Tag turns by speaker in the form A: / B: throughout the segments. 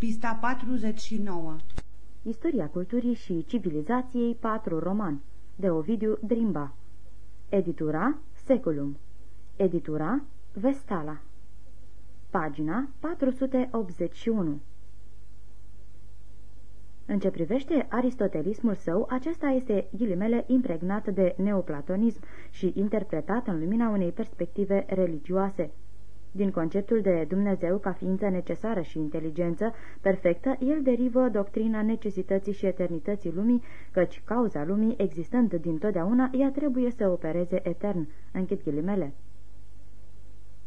A: Pista 49
B: Istoria culturii și civilizației 4 roman de Ovidiu Drimba. Editura Seculum. Editura Vestala. Pagina 481 În ce privește aristotelismul său, acesta este ghilimele impregnat de neoplatonism și interpretat în lumina unei perspective religioase. Din conceptul de Dumnezeu ca ființă necesară și inteligență perfectă, el derivă doctrina necesității și eternității lumii, căci cauza lumii, existând din totdeauna, ea trebuie să opereze etern. Închid ghilimele.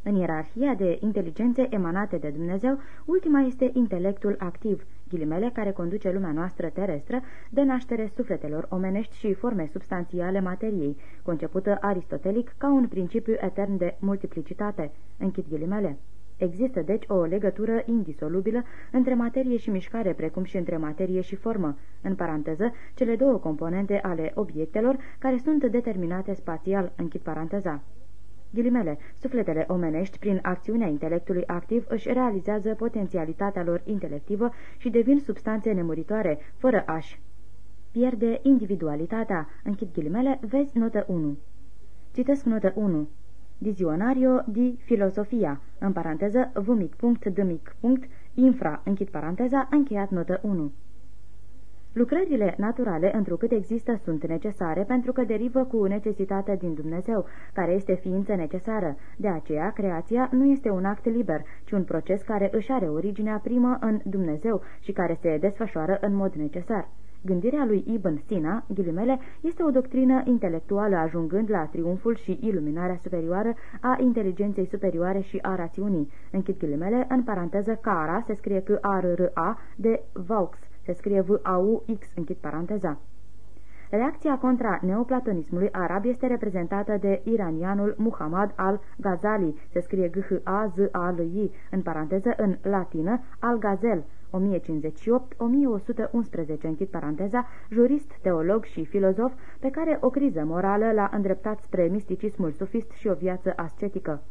B: În ierarhia de inteligențe emanate de Dumnezeu, ultima este intelectul activ, ghilimele care conduce lumea noastră terestră, de naștere sufletelor omenești și forme substanțiale materiei, concepută aristotelic ca un principiu etern de multiplicitate. Închid ghilimele. Există deci o legătură indisolubilă între materie și mișcare, precum și între materie și formă, în paranteză, cele două componente ale obiectelor care sunt determinate spațial, închid paranteza. Ghilimele, sufletele omenești, prin acțiunea intelectului activ, își realizează potențialitatea lor intelectivă și devin substanțe nemuritoare, fără aș pierde individualitatea. Închid ghilimele, vezi notă 1. Citesc notă 1. Dizionario di filosofia, în paranteză, vumic punct, dmic punct, infra, închid paranteza, încheiat notă 1. Lucrările naturale, întrucât există, sunt necesare pentru că derivă cu necesitate din Dumnezeu, care este ființă necesară. De aceea, creația nu este un act liber, ci un proces care își are originea primă în Dumnezeu și care se desfășoară în mod necesar. Gândirea lui Ibn Sina, ghilimele, este o doctrină intelectuală ajungând la triumful și iluminarea superioară a inteligenței superioare și a rațiunii. Închid ghilimele, în paranteză, Cara se scrie cu a r r a de Vaux se scrie V-A-U-X, închid paranteza. Reacția contra neoplatonismului arab este reprezentată de iranianul Muhammad al-Ghazali, se scrie G-H-A-Z-A-L-I, în paranteză în latină, al-Gazel, 1058-1111, închid paranteza, jurist, teolog și filozof, pe care o criză morală l-a îndreptat spre misticismul sufist și o viață ascetică.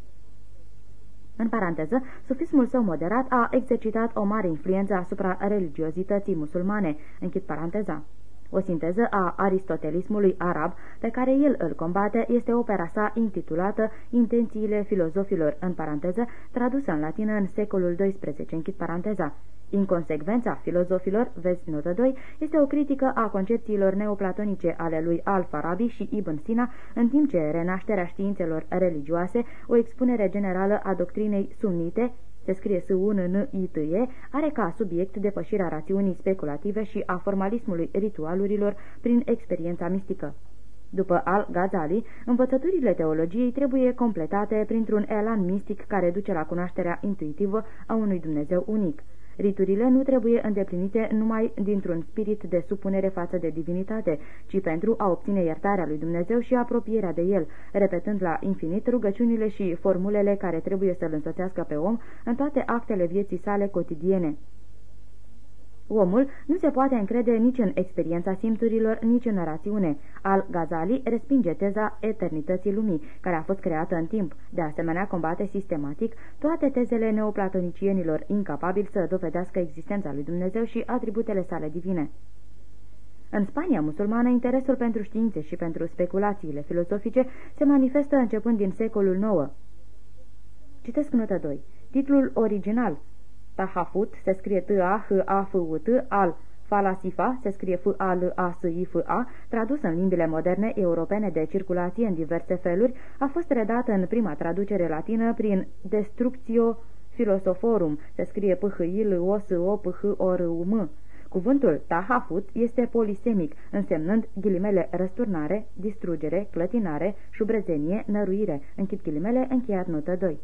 B: În paranteză, sufismul său moderat a exercitat o mare influență asupra religiozității musulmane. Închid paranteza. O sinteză a aristotelismului arab pe care el îl combate este opera sa intitulată Intențiile filozofilor, în paranteză, tradusă în latină în secolul XII, închid paranteza. Inconsecvența filozofilor, vezi notă 2, este o critică a concepțiilor neoplatonice ale lui Al-Farabi și Ibn Sina, în timp ce renașterea științelor religioase, o expunere generală a doctrinei sunnite, se scrie s u n n i t -E, are ca subiect depășirea rațiunii speculative și a formalismului ritualurilor prin experiența mistică. După Al-Ghazali, învățăturile teologiei trebuie completate printr-un elan mistic care duce la cunoașterea intuitivă a unui Dumnezeu unic. Riturile nu trebuie îndeplinite numai dintr-un spirit de supunere față de divinitate, ci pentru a obține iertarea lui Dumnezeu și apropierea de El, repetând la infinit rugăciunile și formulele care trebuie să-L însoțească pe om în toate actele vieții sale cotidiene. Omul nu se poate încrede nici în experiența simțurilor, nici în rațiune. Al Ghazali respinge teza eternității lumii, care a fost creată în timp. De asemenea, combate sistematic toate tezele neoplatonicienilor, incapabili să dovedească existența lui Dumnezeu și atributele sale divine. În Spania musulmană, interesul pentru științe și pentru speculațiile filozofice se manifestă începând din secolul IX. Citesc notă 2. Titlul original Tahafut se scrie T-A-H-A-F-U-T, al Falasifa se scrie F-A-L-A-S-I-F-A, tradus în limbile moderne europene de circulație în diverse feluri, a fost redată în prima traducere latină prin Destructio Philosophorum, se scrie p h i l o s o p h o r u m Cuvântul tahafut este polisemic, însemnând ghilimele răsturnare, distrugere, clătinare, șubrezenie, năruire. Închid ghilimele, încheiat notă 2.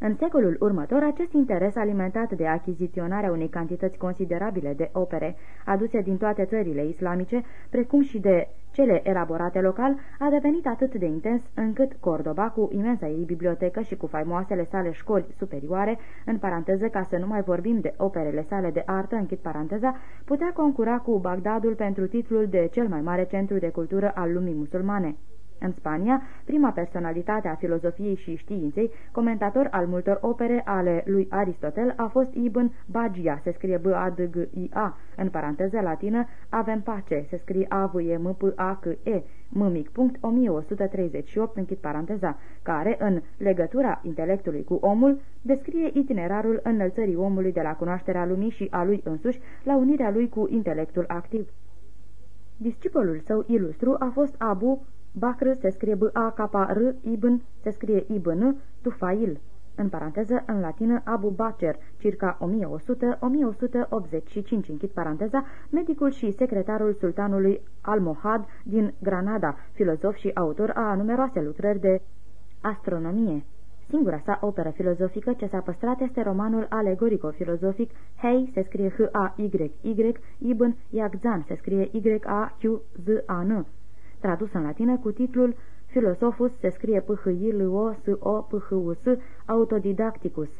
B: În secolul următor, acest interes alimentat de achiziționarea unei cantități considerabile de opere aduse din toate țările islamice, precum și de cele elaborate local, a devenit atât de intens încât Cordoba, cu imensa ei bibliotecă și cu faimoasele sale școli superioare, în paranteză ca să nu mai vorbim de operele sale de artă, închid paranteza, putea concura cu Bagdadul pentru titlul de cel mai mare centru de cultură al lumii musulmane. În Spania, prima personalitate a filozofiei și științei, comentator al multor opere ale lui Aristotel, a fost Ibn Bagia, se scrie b a d g i a în paranteză latină, avem pace, se scrie a v e m p a c e m mic punct 1138, închid paranteza, care, în legătura intelectului cu omul, descrie itinerarul înălțării omului de la cunoașterea lumii și a lui însuși la unirea lui cu intelectul activ. Discipolul său ilustru a fost Abu Bakr se scrie B-A-K-R, Ibn se scrie Ibn, Tufail, în paranteză, în latină Abu Bakr, circa 1100-1185, închid paranteza, medicul și secretarul sultanului Al-Mohad din Granada, filozof și autor a numeroase lucrări de astronomie. Singura sa operă filozofică ce s-a păstrat este romanul alegorico-filozofic. Hei se scrie H-A-Y-Y, Ibn Yaqzan se scrie Y-A-Q-Z-A-N, tradus în latină cu titlul Philosophus se scrie p h i l o s o p h u s Autodidacticus,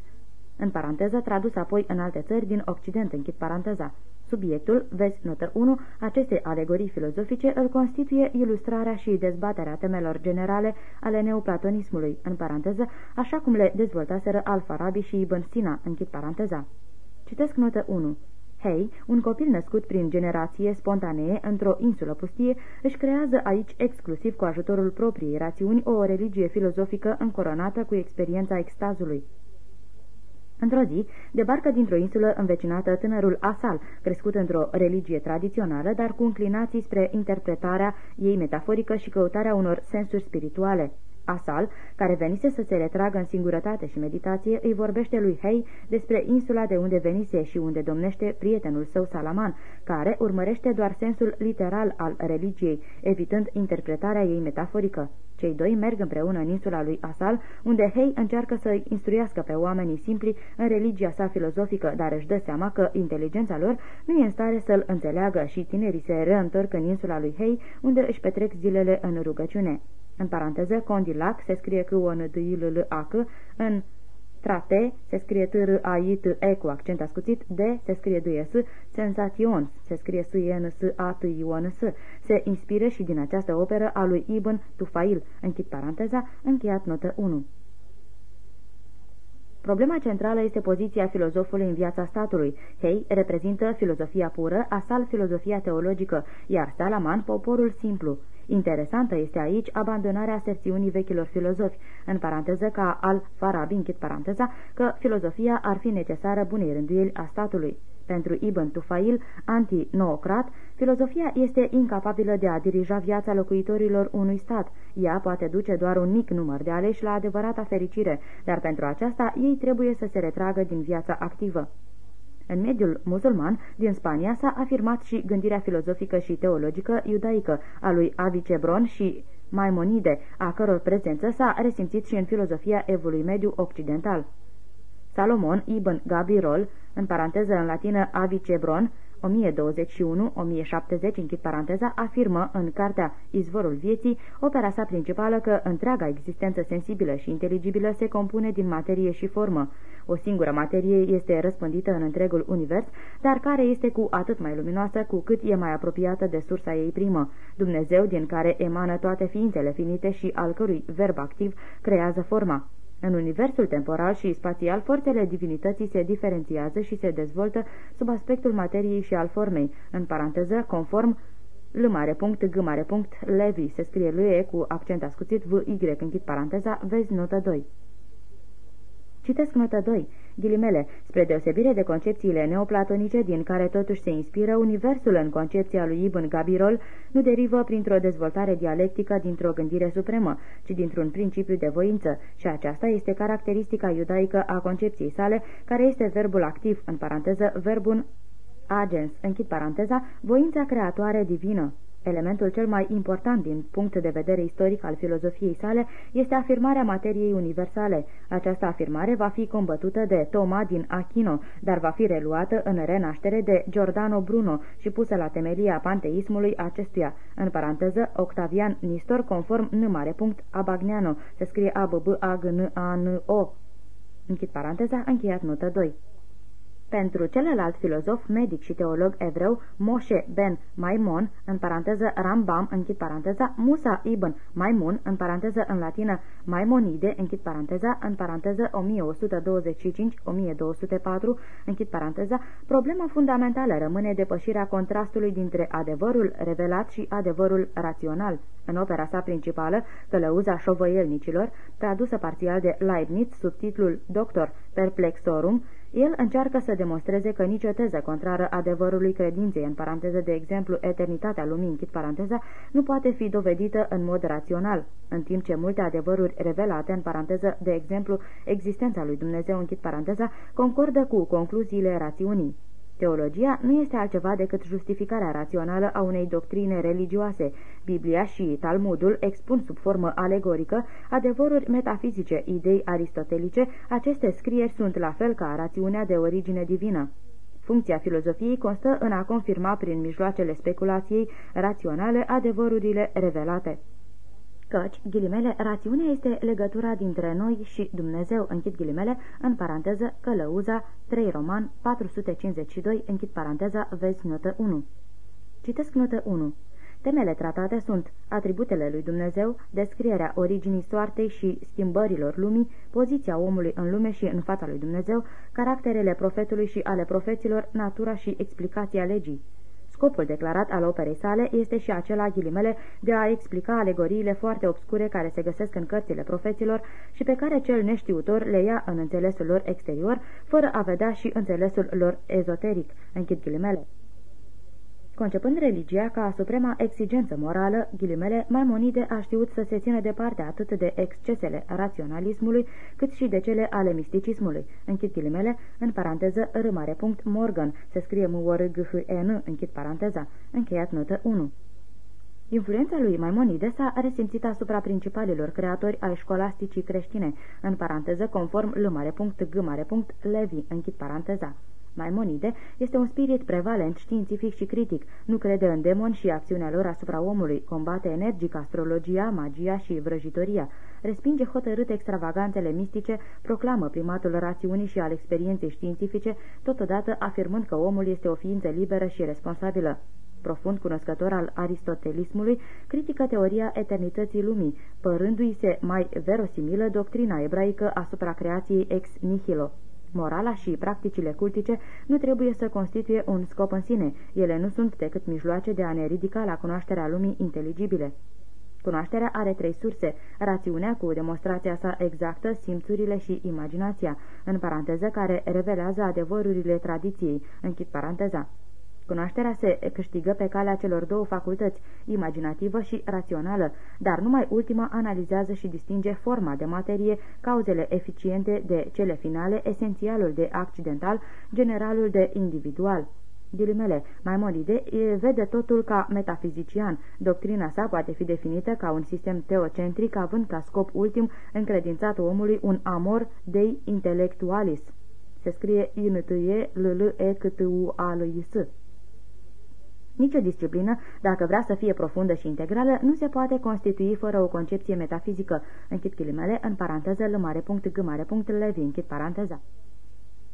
B: în paranteză tradus apoi în alte țări din Occident, închid paranteza. Subiectul, vezi notă 1, acestei alegorii filozofice îl constituie ilustrarea și dezbaterea temelor generale ale neoplatonismului, în paranteză, așa cum le dezvoltaseră Al-Farabi și Ibn Sina, închid paranteza. Citesc notă 1. Hei, un copil născut prin generație spontanee într-o insulă pustie, își creează aici, exclusiv cu ajutorul propriei rațiuni, o religie filozofică încoronată cu experiența extazului. Într-o zi, debarcă dintr-o insulă învecinată tânărul Asal, crescut într-o religie tradițională, dar cu înclinații spre interpretarea ei metaforică și căutarea unor sensuri spirituale. Asal, care venise să se retragă în singurătate și meditație, îi vorbește lui Hei despre insula de unde venise și unde domnește prietenul său Salaman, care urmărește doar sensul literal al religiei, evitând interpretarea ei metaforică. Cei doi merg împreună în insula lui Asal, unde Hei încearcă să instruiască pe oamenii simpli în religia sa filozofică, dar își dă seama că inteligența lor nu e în stare să-l înțeleagă și tinerii se reîntorc în insula lui Hei, unde își petrec zilele în rugăciune. În paranteză, Condilac se scrie cu o n d i l l a c în Trate se scrie t r a i t e cu accent ascuțit, D se scrie d s Sensations se scrie s i n s a t i o n s Se inspiră și din această operă a lui Ibn Tufail, închid paranteza, încheiat notă 1. Problema centrală este poziția filozofului în viața statului. Hei reprezintă filozofia pură, Asal filozofia teologică, iar Salaman poporul simplu. Interesantă este aici abandonarea serțiunii vechilor filozofi, în paranteză ca al Farabi, închid paranteza, că filozofia ar fi necesară bunei rânduieli a statului. Pentru Ibn Tufail, anti-noocrat, filozofia este incapabilă de a dirija viața locuitorilor unui stat. Ea poate duce doar un mic număr de aleși la adevărata fericire, dar pentru aceasta ei trebuie să se retragă din viața activă. În mediul musulman din Spania s-a afirmat și gândirea filozofică și teologică iudaică a lui Avicebron și Maimonide, a căror prezență s-a resimțit și în filozofia evului mediu occidental. Salomon ibn Gabirol, în paranteză în latină Avicebron, 1021-1070, închid paranteza, afirmă în cartea Izvorul vieții, opera sa principală că întreaga existență sensibilă și inteligibilă se compune din materie și formă. O singură materie este răspândită în întregul univers, dar care este cu atât mai luminoasă cu cât e mai apropiată de sursa ei primă, Dumnezeu din care emană toate ființele finite și al cărui verb activ creează forma. În universul temporal și spațial, forțele divinității se diferențiază și se dezvoltă sub aspectul materiei și al formei, în paranteză, conform L mare punct, G mare punct, Levi, se scrie lui cu accent ascuțit, V, Y, închid paranteza, vezi notă 2. Citesc notă 2. Ghilimele, spre deosebire de concepțiile neoplatonice din care totuși se inspiră, universul în concepția lui Ibn Gabirol nu derivă printr-o dezvoltare dialectică dintr-o gândire supremă, ci dintr-un principiu de voință, și aceasta este caracteristica iudaică a concepției sale, care este verbul activ, în paranteză, verbul agens, închid paranteza, voința creatoare divină. Elementul cel mai important din punct de vedere istoric al filozofiei sale este afirmarea materiei universale. Această afirmare va fi combătută de Toma din Achino, dar va fi reluată în renaștere de Giordano Bruno și pusă la temelia panteismului acestuia. În paranteză, Octavian Nistor, conform n mare punct Abagneano, se scrie a b b a g n a n o Închid paranteza, încheiat notă 2. Pentru celălalt filozof, medic și teolog evreu, Moshe ben Maimon, în paranteză Rambam, închid paranteza, Musa ibn Maimun, în paranteză în latină Maimonide, închid paranteza, în paranteză 1125-1204, închid paranteza, problema fundamentală rămâne depășirea contrastului dintre adevărul revelat și adevărul rațional. În opera sa principală, Călăuza șovăielnicilor, tradusă parțial de Leibniz sub titlul Doctor Perplexorum, el încearcă să demonstreze că nicio teză contrară adevărului credinței, în paranteză de exemplu eternitatea lumii, închid paranteza, nu poate fi dovedită în mod rațional, în timp ce multe adevăruri revelate, în paranteză de exemplu existența lui Dumnezeu, închid paranteza, concordă cu concluziile rațiunii. Teologia nu este altceva decât justificarea rațională a unei doctrine religioase. Biblia și Talmudul expun sub formă alegorică adevăruri metafizice, idei aristotelice, aceste scrieri sunt la fel ca rațiunea de origine divină. Funcția filozofiei constă în a confirma prin mijloacele speculației raționale adevărurile revelate căci, ghilimele, rațiunea este legătura dintre noi și Dumnezeu, închid ghilimele, în paranteză, călăuza, 3 roman, 452, închid paranteza, vezi notă 1. Citesc notă 1. Temele tratate sunt atributele lui Dumnezeu, descrierea originii soartei și schimbărilor lumii, poziția omului în lume și în fața lui Dumnezeu, caracterele profetului și ale profeților, natura și explicația legii. Scopul declarat al operei sale este și acela ghilimele de a explica alegoriile foarte obscure care se găsesc în cărțile profeților și pe care cel neștiutor le ia în înțelesul lor exterior, fără a vedea și înțelesul lor ezoteric. Închid ghilimele. Concepând religia ca suprema exigență morală, ghilimele, Maimonide a știut să se țină departe atât de excesele raționalismului, cât și de cele ale misticismului. Închid ghilimele, în paranteză, râmare punct Morgan, se scrie m o r g h e n închid paranteza, încheiat notă 1. Influența lui Maimonide s-a resimțit asupra principalilor creatori ai școlasticii creștine, în paranteză conform Levi, închid paranteza. Maimonide este un spirit prevalent, științific și critic, nu crede în demoni și acțiunea lor asupra omului, combate energic astrologia, magia și vrăjitoria, respinge hotărât extravaganțele mistice, proclamă primatul rațiunii și al experienței științifice, totodată afirmând că omul este o ființă liberă și responsabilă profund cunoscător al aristotelismului, critică teoria eternității lumii, părându-i se mai verosimilă doctrina ebraică asupra creației ex nihilo. Morala și practicile cultice nu trebuie să constituie un scop în sine, ele nu sunt decât mijloace de a ne ridica la cunoașterea lumii inteligibile. Cunoașterea are trei surse, rațiunea cu demonstrația sa exactă, simțurile și imaginația, în paranteză care revelează adevărurile tradiției, închid paranteza. Cunoașterea se câștigă pe calea celor două facultăți, imaginativă și rațională, dar numai ultima analizează și distinge forma de materie, cauzele eficiente de cele finale, esențialul de accidental, generalul de individual. Ghilimele, Maimonide vede totul ca metafizician. Doctrina sa poate fi definită ca un sistem teocentric având ca scop ultim încredințat omului un amor dei intellectualis. Se scrie i n t e l l e c t u a l i s Nicio disciplină, dacă vrea să fie profundă și integrală, nu se poate constitui fără o concepție metafizică. Închid ghilimele, în paranteză, lămare punct, gâmare punct, levi, închid paranteza.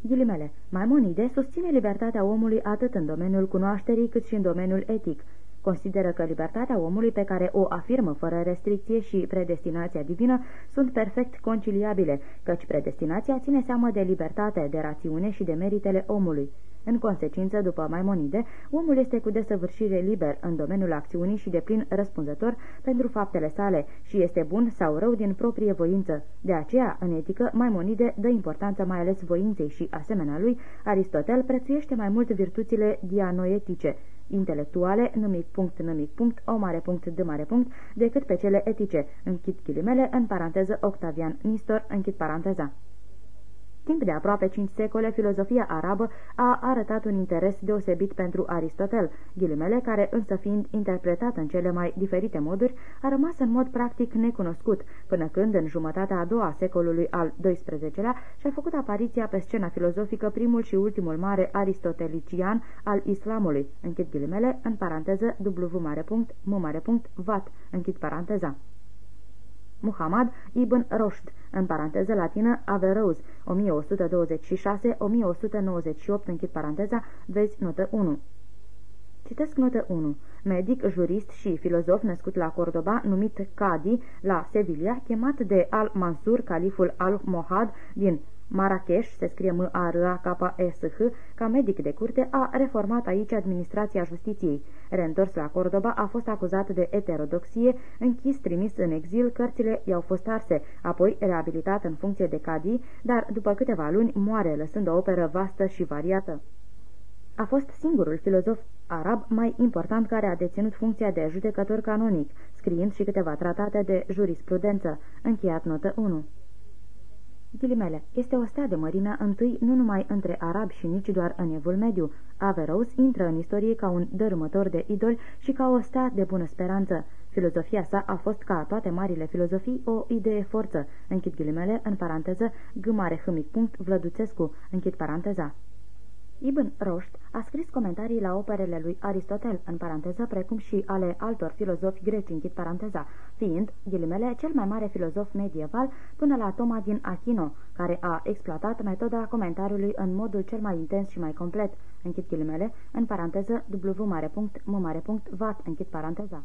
B: Ghilimele. Maimonide susține libertatea omului atât în domeniul cunoașterii cât și în domeniul etic. Consideră că libertatea omului pe care o afirmă fără restricție și predestinația divină sunt perfect conciliabile, căci predestinația ține seamă de libertate, de rațiune și de meritele omului. În consecință, după Maimonide, omul este cu desăvârșire liber în domeniul acțiunii și de plin răspunzător pentru faptele sale și este bun sau rău din proprie voință. De aceea, în etică, Maimonide dă importanță mai ales voinței și, asemenea lui, Aristotel prețuiește mai mult virtuțile dianoetice, intelectuale, numic punct, numic punct, o mare punct, de mare punct, decât pe cele etice, închid ghilimele, în paranteză Octavian Nistor, închid paranteza. Timp de aproape cinci secole, filozofia arabă a arătat un interes deosebit pentru Aristotel, ghilimele care, însă fiind interpretat în cele mai diferite moduri, a rămas în mod practic necunoscut, până când, în jumătatea a doua secolului al XII-lea, și-a făcut apariția pe scena filozofică primul și ultimul mare aristotelician al islamului, închid ghilimele, în paranteză W mare punct, M mare punct, Vat, închid paranteza. Muhammad ibn Roșd, în paranteză latină Averroes, 1126-1198, închid paranteza, vezi notă 1. Citesc notă 1. Medic, jurist și filozof născut la Cordoba, numit Cadi, la Sevilla, chemat de Al-Mansur, califul Al-Mohad din Marrakesh, se scrie m a r a k s h ca medic de curte, a reformat aici administrația justiției. Reîntors la Cordoba, a fost acuzat de eterodoxie, închis, trimis în exil, cărțile i-au fost arse, apoi reabilitat în funcție de cadi, dar după câteva luni moare, lăsând o operă vastă și variată. A fost singurul filozof arab mai important care a deținut funcția de judecător canonic, scriind și câteva tratate de jurisprudență. Încheiat notă 1. Ghilimele, este o stea de mărimea întâi nu numai între arabi și nici doar în evul mediu. Averroes intră în istorie ca un dărâmător de idoli și ca o stea de bună speranță. Filozofia sa a fost ca toate marile filozofii o idee forță, închid ghilimele, în paranteză, gâmare hâmic punct, Vlăduțescu, închid paranteza. Ibn Roșt a scris comentarii la operele lui Aristotel, în paranteză, precum și ale altor filozofi greci, închid paranteza, fiind, ghilimele, cel mai mare filozof medieval până la Toma din Achino, care a exploatat metoda comentariului în modul cel mai intens și mai complet, închid ghilimele, în paranteză, w mare punct, m mare punct, vat, închid paranteza.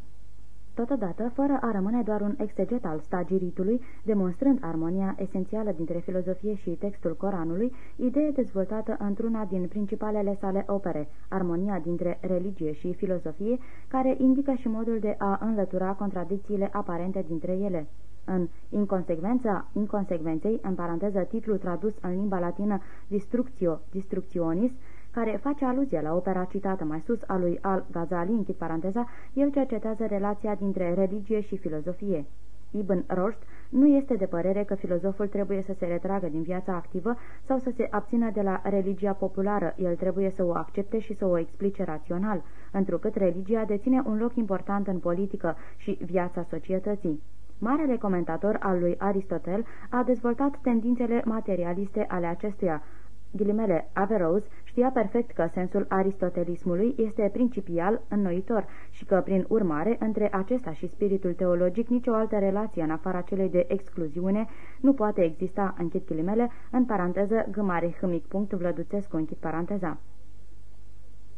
B: Totodată, fără a rămâne doar un exeget al stagiritului, demonstrând armonia esențială dintre filozofie și textul Coranului, idee dezvoltată într-una din principalele sale opere, armonia dintre religie și filozofie, care indică și modul de a înlătura contradicțiile aparente dintre ele. În inconsecvența inconsecvenței, în paranteză titlul tradus în limba latină Distructio Distructionis, care face aluzie la opera citată mai sus a lui Al-Ghazali, închid paranteza, el cercetează relația dintre religie și filozofie. Ibn Rushd nu este de părere că filozoful trebuie să se retragă din viața activă sau să se abțină de la religia populară, el trebuie să o accepte și să o explice rațional, întrucât religia deține un loc important în politică și viața societății. Marele comentator al lui Aristotel a dezvoltat tendințele materialiste ale acestuia, Ghilimele, Averroes știa perfect că sensul aristotelismului este principial înnoitor și că, prin urmare, între acesta și spiritul teologic nicio altă relație în afara celei de excluziune nu poate exista, închid ghilimele, în paranteză, gâmare hâmic punct, vlăduțescu, închid paranteza.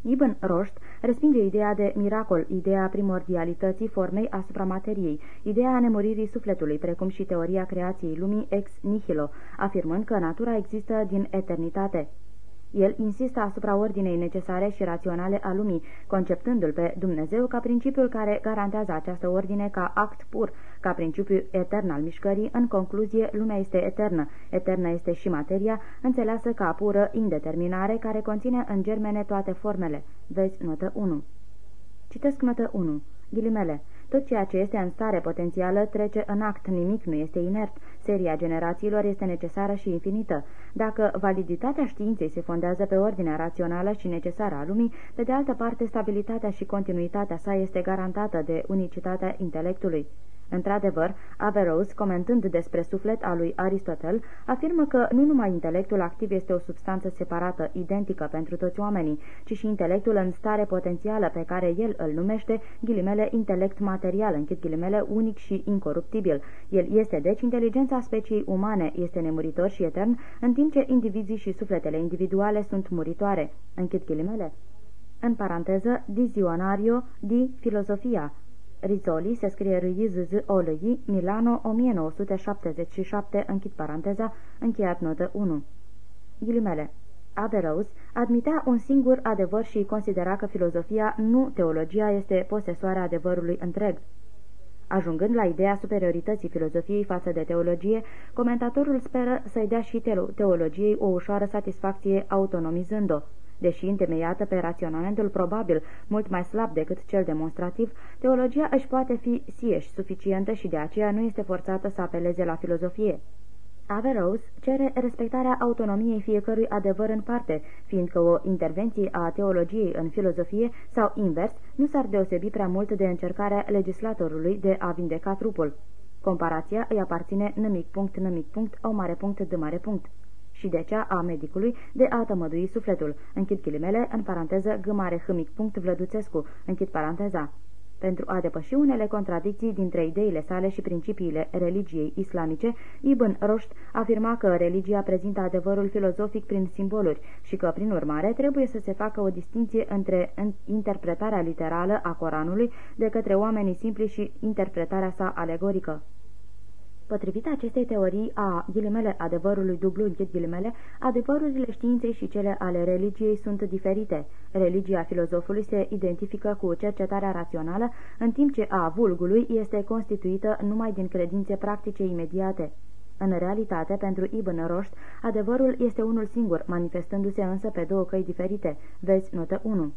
B: Ibn Roșt respinge ideea de miracol, ideea primordialității formei asupra materiei, ideea nemuririi sufletului, precum și teoria creației lumii ex nihilo, afirmând că natura există din eternitate. El insistă asupra ordinei necesare și raționale a lumii, conceptându-l pe Dumnezeu ca principiul care garantează această ordine ca act pur, ca principiu etern al mișcării. În concluzie, lumea este eternă. Eternă este și materia, înțeleasă ca pură indeterminare, care conține în germene toate formele. Vezi notă 1. Citesc notă 1. Ghilimele. Tot ceea ce este în stare potențială trece în act, nimic nu este inert. Seria generațiilor este necesară și infinită. Dacă validitatea științei se fondează pe ordinea rațională și necesară a lumii, pe de altă parte stabilitatea și continuitatea sa este garantată de unicitatea intelectului. Într-adevăr, Averroes, comentând despre suflet al lui Aristotel, afirmă că nu numai intelectul activ este o substanță separată, identică pentru toți oamenii, ci și intelectul în stare potențială pe care el îl numește, ghilimele, intelect material, închid ghilimele, unic și incoruptibil. El este, deci, inteligența speciei umane, este nemuritor și etern, în timp ce indivizii și sufletele individuale sunt muritoare. Închid ghilimele. În paranteză, dizionario di filosofia, Rizzoli se scrie r i z z o l i Milano 1977, închid paranteza, încheiat notă 1. Ghilimele. Averroes admitea un singur adevăr și considera că filozofia, nu teologia, este posesoarea adevărului întreg. Ajungând la ideea superiorității filozofiei față de teologie, comentatorul speră să-i dea și teologiei o ușoară satisfacție autonomizând-o. Deși întemeiată pe raționamentul probabil mult mai slab decât cel demonstrativ, teologia își poate fi sieși suficientă și de aceea nu este forțată să apeleze la filozofie. Averroes cere respectarea autonomiei fiecărui adevăr în parte, fiindcă o intervenție a teologiei în filozofie sau invers nu s-ar deosebi prea mult de încercarea legislatorului de a vindeca trupul. Comparația îi aparține nămic punct nămic punct o mare punct de mare punct și de cea a medicului de a tămădui sufletul. Închid ghilimele, în paranteză, gâmare hâmic punct vlăduțescu, închid paranteza. Pentru a depăși unele contradicții dintre ideile sale și principiile religiei islamice, Ibn Rushd afirma că religia prezintă adevărul filozofic prin simboluri și că, prin urmare, trebuie să se facă o distinție între interpretarea literală a Coranului de către oamenii simpli și interpretarea sa alegorică. Potrivit acestei teorii a ghilimele adevărului dublu închid ghilimele, adevărurile științei și cele ale religiei sunt diferite. Religia filozofului se identifică cu cercetarea rațională, în timp ce a vulgului este constituită numai din credințe practice imediate. În realitate, pentru Ibn Roșt, adevărul este unul singur, manifestându-se însă pe două căi diferite. Vezi notă 1.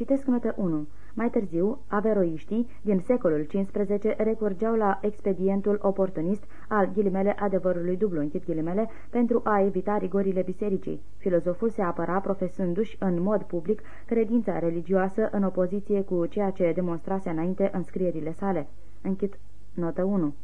B: Citesc notă 1. Mai târziu, averoiștii din secolul XV recurgeau la expedientul oportunist al ghilimele adevărului dublu, închid ghilimele, pentru a evita rigorile bisericii. Filozoful se apăra profesându-și în mod public credința religioasă în opoziție cu ceea ce demonstrase înainte în scrierile sale. Închid notă 1.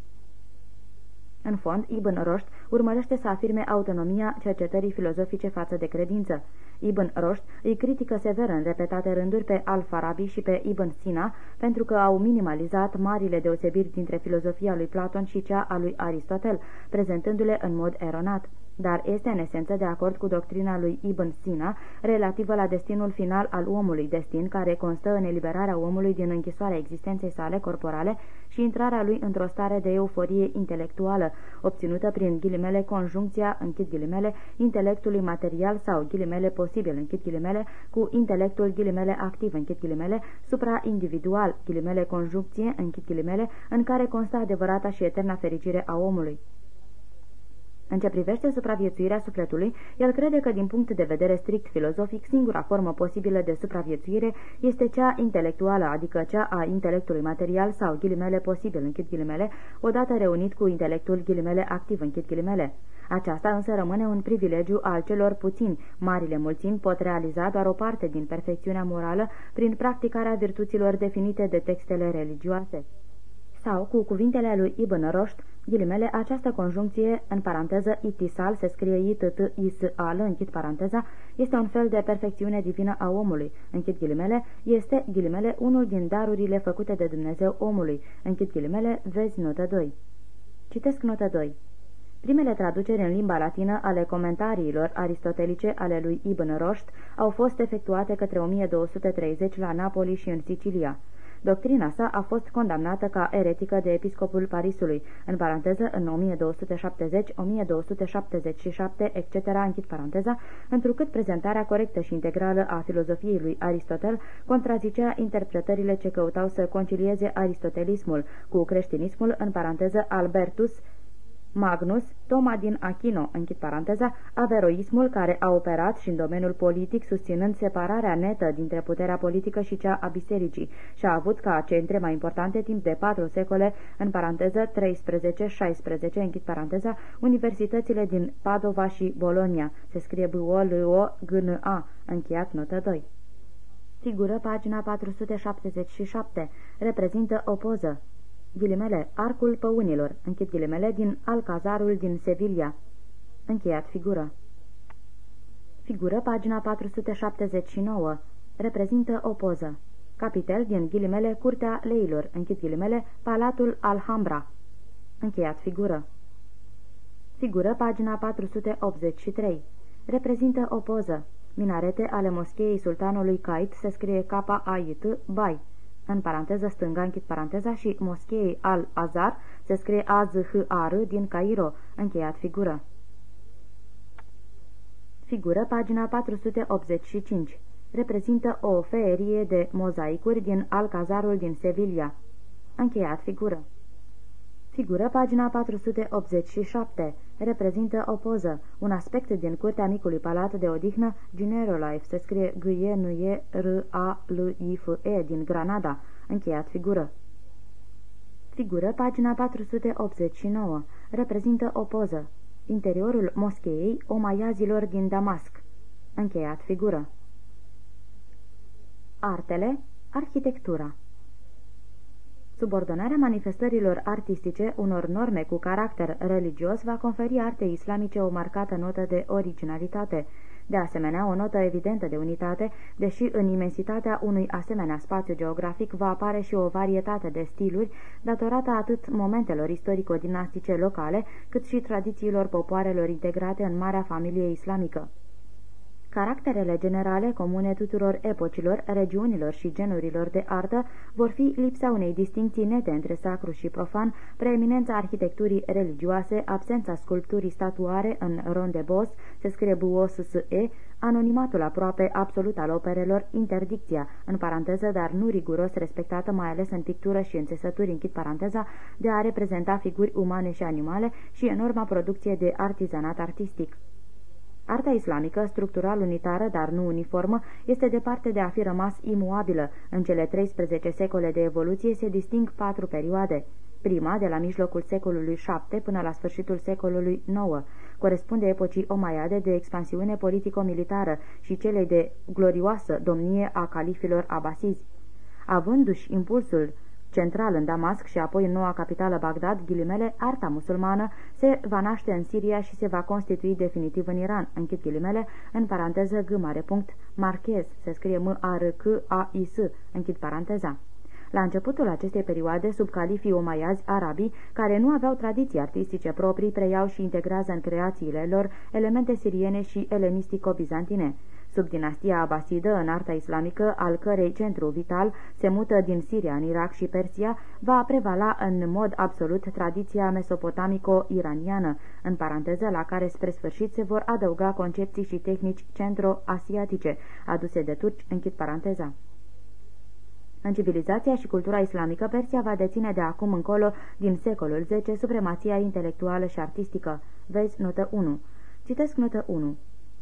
B: În fond, Ibn Roșt urmărește să afirme autonomia cercetării filozofice față de credință. Ibn Roșt îi critică sever în repetate rânduri pe Al-Farabi și pe Ibn Sina pentru că au minimalizat marile deosebiri dintre filozofia lui Platon și cea a lui Aristotel, prezentându-le în mod eronat dar este în esență de acord cu doctrina lui Ibn Sina relativă la destinul final al omului, destin care constă în eliberarea omului din închisoarea existenței sale corporale și intrarea lui într-o stare de euforie intelectuală, obținută prin ghilimele conjuncția, închid ghilimele, intelectului material sau ghilimele posibil, închid ghilimele, cu intelectul ghilimele activ, închid ghilimele, supra-individual, ghilimele conjuncție, închid ghilimele, în care constă adevărata și eterna fericire a omului. În ce privește supraviețuirea sufletului, el crede că din punct de vedere strict filozofic, singura formă posibilă de supraviețuire este cea intelectuală, adică cea a intelectului material sau ghilimele posibil, închid ghilimele, odată reunit cu intelectul ghilimele activ, închid ghilimele. Aceasta însă rămâne un privilegiu al celor puțini. Marile mulțimi pot realiza doar o parte din perfecțiunea morală prin practicarea virtuților definite de textele religioase. Sau, cu cuvintele lui Ibn Roșt, Ghilimele, această conjuncție, în paranteză, itisal, se scrie i t t i s a l închid paranteza, este un fel de perfecțiune divină a omului, închid ghilimele, este, ghilimele, unul din darurile făcute de Dumnezeu omului, închid ghilimele, vezi notă 2. Citesc notă 2. Primele traduceri în limba latină ale comentariilor aristotelice ale lui Ibn Roșt au fost efectuate către 1230 la Napoli și în Sicilia. Doctrina sa a fost condamnată ca eretică de episcopul Parisului, în paranteză în 1270, 1277, etc., închid paranteza, întrucât prezentarea corectă și integrală a filozofiei lui Aristotel contrazicea interpretările ce căutau să concilieze aristotelismul cu creștinismul, în paranteză Albertus Magnus, Toma din Achino, închid paranteza, averoismul care a operat și în domeniul politic susținând separarea netă dintre puterea politică și cea a bisericii și a avut ca centre mai importante timp de patru secole, în paranteză 13-16, închid paranteza, universitățile din Padova și Bologna. Se scrie b o l o g n a încheiat notă 2. Figură pagina 477. Reprezintă o poză ghilimele, Arcul Păunilor, închid ghilimele, din Alcazarul din Sevilla. Încheiat figură. Figură, pagina 479. Reprezintă o poză. Capitel din ghilimele Curtea Leilor, închid ghilimele, Palatul Alhambra. Încheiat figură. Figură, pagina 483. Reprezintă o poză. Minarete ale moscheei sultanului Kait se scrie K-A-I-T, Bai în paranteză stânga, închid paranteza, și moscheei al-Azhar, se scrie A-Z-H-A-R din Cairo, încheiat figură. Figură, pagina 485. Reprezintă o feerie de mozaicuri din Alcazarul din Sevilla. Încheiat figură. Figură, pagina 487 reprezintă o poză, un aspect din curtea micului palat de odihnă Life, se scrie g e n e r a l i f e din Granada, încheiat figură. Figură, pagina 489, reprezintă o poză, interiorul moscheei omaiazilor din Damasc, încheiat figură. Artele, arhitectura Subordonarea manifestărilor artistice unor norme cu caracter religios va conferi artei islamice o marcată notă de originalitate. De asemenea, o notă evidentă de unitate, deși în imensitatea unui asemenea spațiu geografic va apare și o varietate de stiluri, datorată atât momentelor istorico-dinastice locale, cât și tradițiilor popoarelor integrate în marea familie islamică. Caracterele generale comune tuturor epocilor, regiunilor și genurilor de artă vor fi lipsa unei distinții nete între sacru și profan, preeminența arhitecturii religioase, absența sculpturii statuare în rondebos, se scrie buos-e, anonimatul aproape absolut al operelor, interdicția, în paranteză, dar nu riguros respectată mai ales în pictură și în țesături, închid paranteza, de a reprezenta figuri umane și animale și enorma producție de artizanat artistic. Arta islamică, structural unitară, dar nu uniformă, este departe de a fi rămas imuabilă. În cele 13 secole de evoluție se disting patru perioade. Prima, de la mijlocul secolului VII până la sfârșitul secolului IX, corespunde epocii omaiade de expansiune politico-militară și celei de glorioasă domnie a califilor abasizi. Avându-și impulsul central în Damasc și apoi în noua capitală Bagdad, ghilimele, arta musulmană se va naște în Siria și se va constitui definitiv în Iran, închid ghilimele, în paranteză g mare punct, marchez, se scrie M-A-R-C-A-I-S, închid paranteza. La începutul acestei perioade, sub califii omaiazi arabii, care nu aveau tradiții artistice proprii, preiau și integrează în creațiile lor elemente siriene și elenistico-bizantine. Sub dinastia abasidă, în arta islamică, al cărei centru vital se mută din Siria în Irak și Persia, va prevala în mod absolut tradiția mesopotamico-iraniană, în paranteză la care spre sfârșit se vor adăuga concepții și tehnici centro-asiatice, aduse de turci, închid paranteza. În civilizația și cultura islamică, Persia va deține de acum încolo, din secolul X, supremația intelectuală și artistică. Vezi notă 1. Citesc notă 1.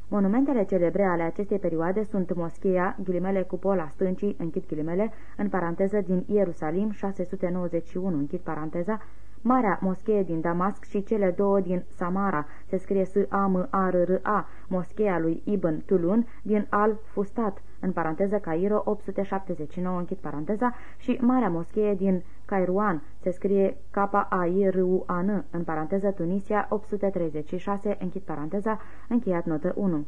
B: Monumentele celebre ale acestei perioade sunt moscheia, ghilimele cupola stâncii, închid ghilimele, în paranteză din Ierusalim, 691, închid paranteza, Marea moschee din Damasc și cele două din Samara, se scrie S-A-M-A-R-R-A, moscheea lui Ibn Tulun din Al-Fustat, în paranteză Cairo 879, închid paranteza, și Marea moschee din Cairuan, se scrie K-A-I-R-U-A-N, în paranteză Tunisia 836, închid paranteza, încheiat notă 1.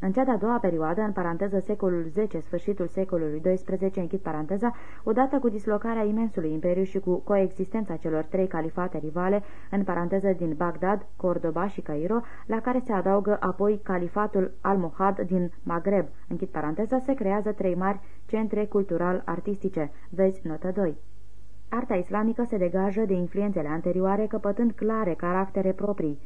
B: În cea de-a doua perioadă, în paranteză secolul X, sfârșitul secolului XII, închid paranteza, odată cu dislocarea imensului imperiu și cu coexistența celor trei califate rivale, în paranteză din Bagdad, Cordoba și Cairo, la care se adaugă apoi califatul al-Mohad din Maghreb, închid paranteza, se creează trei mari centre cultural-artistice. Vezi notă 2. Arta islamică se degajă de influențele anterioare, căpătând clare caractere proprii.